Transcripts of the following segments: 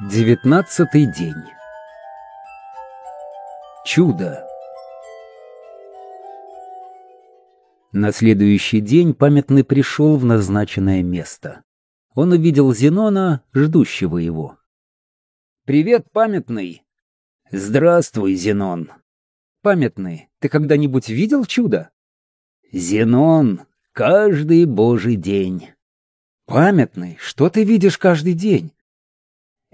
Девятнадцатый день. Чудо. На следующий день памятный пришел в назначенное место. Он увидел Зенона, ждущего его. «Привет, памятный!» «Здравствуй, Зенон!» «Памятный, ты когда-нибудь видел чудо?» «Зенон, каждый божий день!» «Памятный, что ты видишь каждый день?»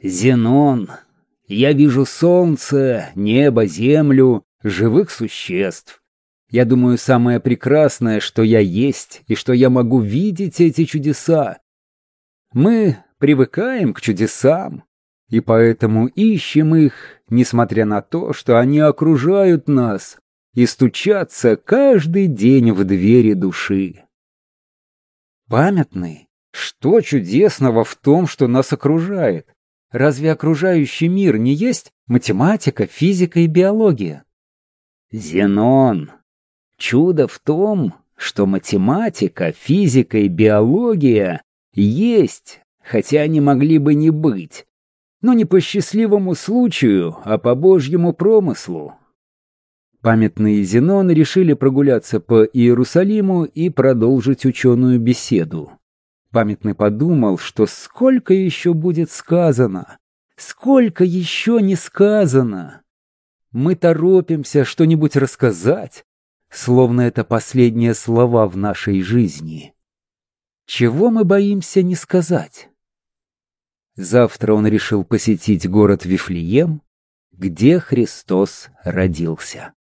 Зенон, я вижу солнце, небо, землю, живых существ. Я думаю, самое прекрасное, что я есть, и что я могу видеть эти чудеса. Мы привыкаем к чудесам, и поэтому ищем их, несмотря на то, что они окружают нас и стучатся каждый день в двери души. Памятный, что чудесного в том, что нас окружает? Разве окружающий мир не есть математика, физика и биология? Зенон, чудо в том, что математика, физика и биология есть, хотя они могли бы не быть, но не по счастливому случаю, а по божьему промыслу. Памятные Зенон решили прогуляться по Иерусалиму и продолжить ученую беседу. Памятный подумал, что сколько еще будет сказано, сколько еще не сказано. Мы торопимся что-нибудь рассказать, словно это последние слова в нашей жизни. Чего мы боимся не сказать? Завтра он решил посетить город Вифлеем, где Христос родился.